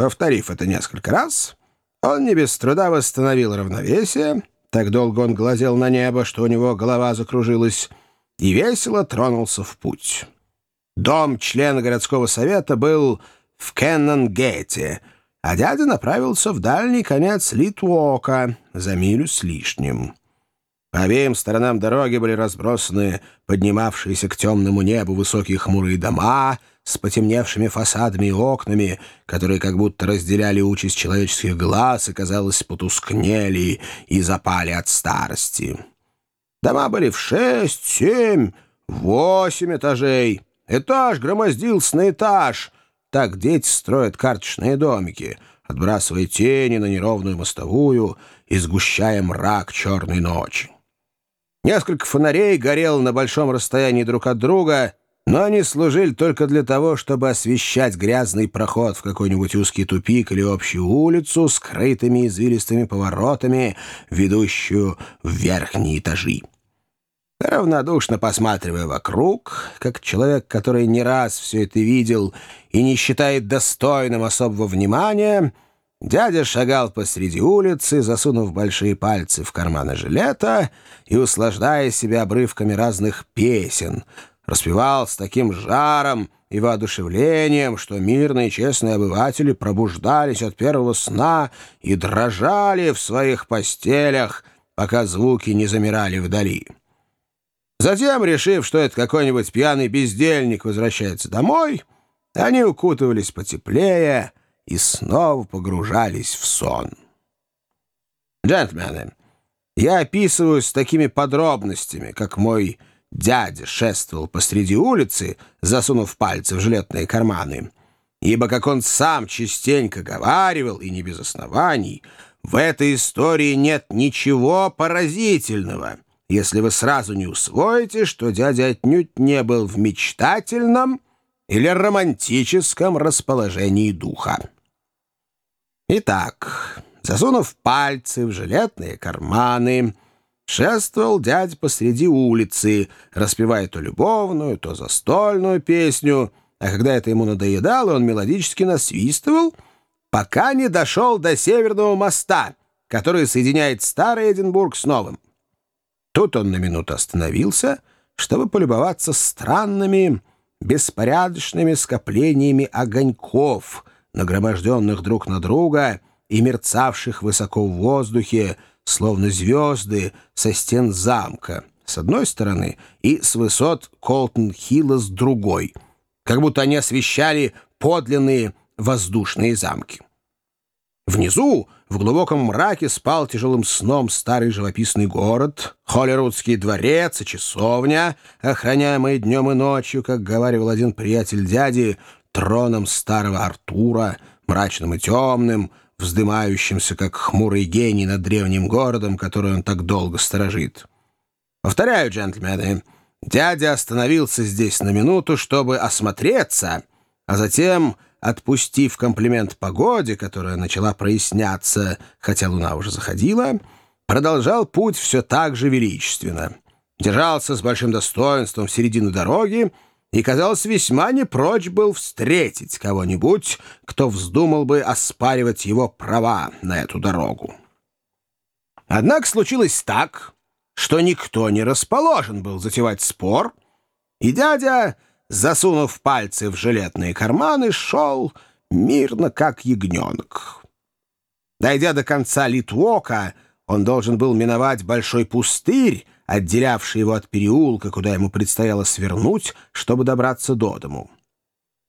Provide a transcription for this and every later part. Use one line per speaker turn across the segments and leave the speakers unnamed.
Повторив это несколько раз, он не без труда восстановил равновесие, так долго он глазел на небо, что у него голова закружилась, и весело тронулся в путь. Дом члена городского совета был в Кеннонгете, а дядя направился в дальний конец Литвока за милю с лишним. По обеим сторонам дороги были разбросаны поднимавшиеся к темному небу высокие хмурые дома с потемневшими фасадами и окнами, которые как будто разделяли участь человеческих глаз и, казалось, потускнели и запали от старости. Дома были в шесть, семь, восемь этажей. Этаж громоздился на этаж. Так дети строят карточные домики, отбрасывая тени на неровную мостовую и сгущая мрак черной ночи. Несколько фонарей горело на большом расстоянии друг от друга, но они служили только для того, чтобы освещать грязный проход в какой-нибудь узкий тупик или общую улицу, скрытыми извилистыми поворотами, ведущую в верхние этажи. Равнодушно посматривая вокруг, как человек, который не раз все это видел и не считает достойным особого внимания, Дядя шагал посреди улицы, засунув большие пальцы в карманы жилета и услаждая себя обрывками разных песен. Распевал с таким жаром и воодушевлением, что мирные и честные обыватели пробуждались от первого сна и дрожали в своих постелях, пока звуки не замирали вдали. Затем, решив, что это какой-нибудь пьяный бездельник возвращается домой, они укутывались потеплее — и снова погружались в сон. Джентльмены, я описываю с такими подробностями, как мой дядя шествовал посреди улицы, засунув пальцы в жилетные карманы, ибо, как он сам частенько говаривал, и не без оснований, в этой истории нет ничего поразительного, если вы сразу не усвоите, что дядя отнюдь не был в мечтательном или романтическом расположении духа. Итак, засунув пальцы в жилетные карманы, шествовал дядь посреди улицы, распевая то любовную, то застольную песню, а когда это ему надоедало, он мелодически насвистывал, пока не дошел до Северного моста, который соединяет старый Эдинбург с новым. Тут он на минуту остановился, чтобы полюбоваться странными, беспорядочными скоплениями огоньков — нагроможденных друг на друга и мерцавших высоко в воздухе, словно звезды со стен замка, с одной стороны, и с высот Колтон-Хилла с другой, как будто они освещали подлинные воздушные замки. Внизу, в глубоком мраке, спал тяжелым сном старый живописный город, Холлерудский дворец и часовня, охраняемые днем и ночью, как говаривал один приятель дяди, троном старого Артура, мрачным и темным, вздымающимся, как хмурый гений над древним городом, который он так долго сторожит. Повторяю, джентльмены, дядя остановился здесь на минуту, чтобы осмотреться, а затем, отпустив комплимент погоде, которая начала проясняться, хотя луна уже заходила, продолжал путь все так же величественно. Держался с большим достоинством в середину дороги, и, казалось, весьма не прочь был встретить кого-нибудь, кто вздумал бы оспаривать его права на эту дорогу. Однако случилось так, что никто не расположен был затевать спор, и дядя, засунув пальцы в жилетные карманы, шел мирно, как ягненок. Дойдя до конца Литвока, он должен был миновать большой пустырь, отделявший его от переулка, куда ему предстояло свернуть, чтобы добраться до дому.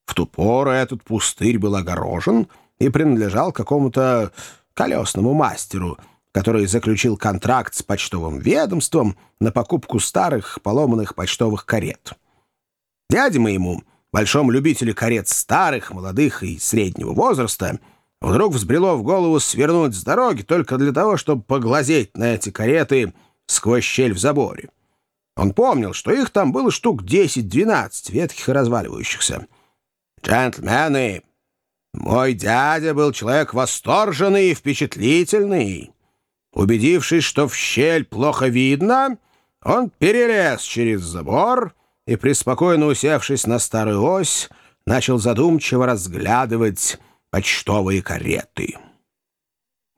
В ту пору этот пустырь был огорожен и принадлежал какому-то колесному мастеру, который заключил контракт с почтовым ведомством на покупку старых поломанных почтовых карет. Дяде моему, большому любителю карет старых, молодых и среднего возраста, вдруг взбрело в голову свернуть с дороги только для того, чтобы поглазеть на эти кареты — сквозь щель в заборе. Он помнил, что их там было штук 10-12, ветхих и разваливающихся. «Джентльмены, мой дядя был человек восторженный и впечатлительный. Убедившись, что в щель плохо видно, он перелез через забор и, преспокойно усевшись на старую ось, начал задумчиво разглядывать почтовые кареты.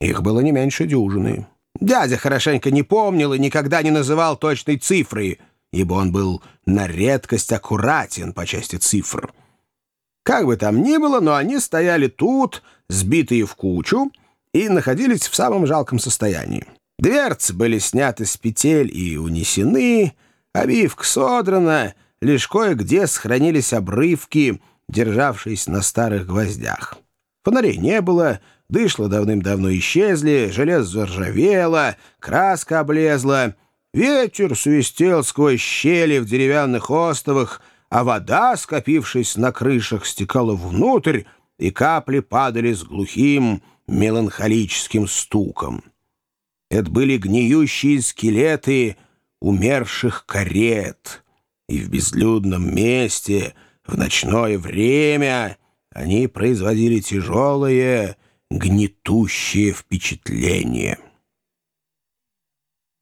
Их было не меньше дюжины. Дядя хорошенько не помнил и никогда не называл точной цифры, ибо он был на редкость аккуратен по части цифр. Как бы там ни было, но они стояли тут, сбитые в кучу, и находились в самом жалком состоянии. Дверцы были сняты с петель и унесены, обивка содрана, лишь кое-где сохранились обрывки, державшиеся на старых гвоздях. Фонарей не было, дышла давным-давно исчезли, железо заржавело, краска облезла, ветер свистел сквозь щели в деревянных остовах, а вода, скопившись на крышах, стекала внутрь, и капли падали с глухим, меланхолическим стуком. Это были гниющие скелеты умерших карет, и в безлюдном месте, в ночное время, они производили тяжелое, гнетущее впечатление.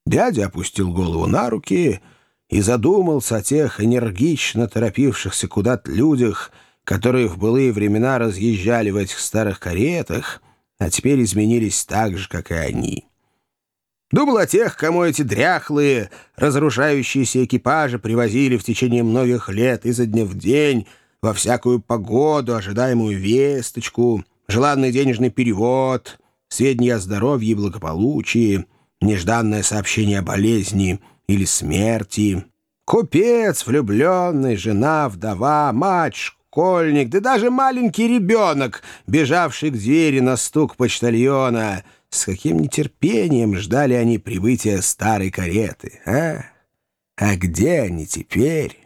Дядя опустил голову на руки и задумался о тех энергично торопившихся куда-то людях, которые в былые времена разъезжали в этих старых каретах, а теперь изменились так же, как и они. Думал о тех, кому эти дряхлые, разрушающиеся экипажи привозили в течение многих лет изо дня в день, во всякую погоду, ожидаемую весточку, желанный денежный перевод, сведения о здоровье и благополучии, нежданное сообщение о болезни или смерти. Купец, влюбленный, жена, вдова, мать, школьник, да даже маленький ребенок, бежавший к двери на стук почтальона. С каким нетерпением ждали они прибытия старой кареты, а? А где они теперь?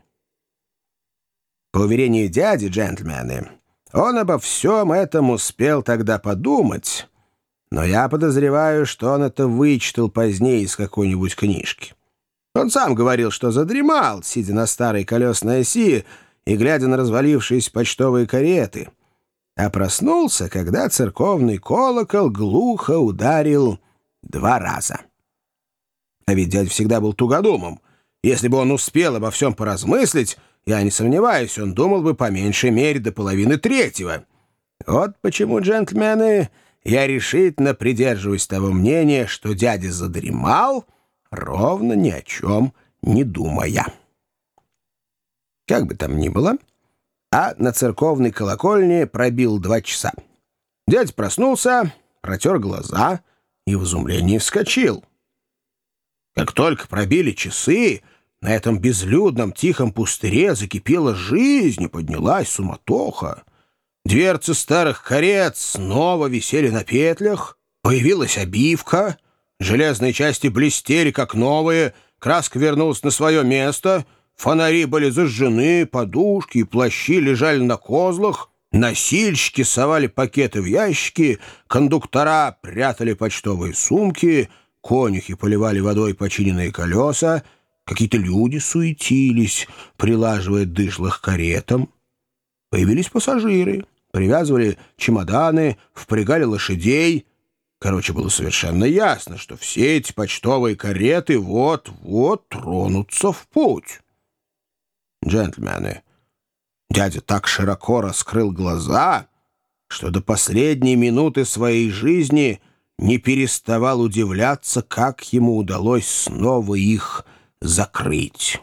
По уверению дяди, джентльмены, он обо всем этом успел тогда подумать, но я подозреваю, что он это вычитал позднее из какой-нибудь книжки. Он сам говорил, что задремал, сидя на старой колесной оси, и глядя на развалившиеся почтовые кареты, а проснулся, когда церковный колокол глухо ударил два раза. А ведь дядя всегда был тугодумом. Если бы он успел обо всем поразмыслить, я не сомневаюсь, он думал бы по меньшей мере до половины третьего. Вот почему, джентльмены, я решительно придерживаюсь того мнения, что дядя задремал, ровно ни о чем не думая. Как бы там ни было, а на церковной колокольне пробил два часа. Дядь проснулся, протер глаза и в изумлении вскочил. Как только пробили часы, на этом безлюдном тихом пустыре закипела жизнь и поднялась суматоха. Дверцы старых карет снова висели на петлях, появилась обивка, железные части блестели, как новые, краска вернулась на свое место — Фонари были зажжены, подушки и плащи лежали на козлах, носильщики совали пакеты в ящики, кондуктора прятали почтовые сумки, конюхи поливали водой починенные колеса, какие-то люди суетились, прилаживая дышлых каретам. Появились пассажиры, привязывали чемоданы, впрягали лошадей. Короче, было совершенно ясно, что все эти почтовые кареты вот-вот тронутся в путь джентльмены. Дядя так широко раскрыл глаза, что до последней минуты своей жизни не переставал удивляться, как ему удалось снова их закрыть.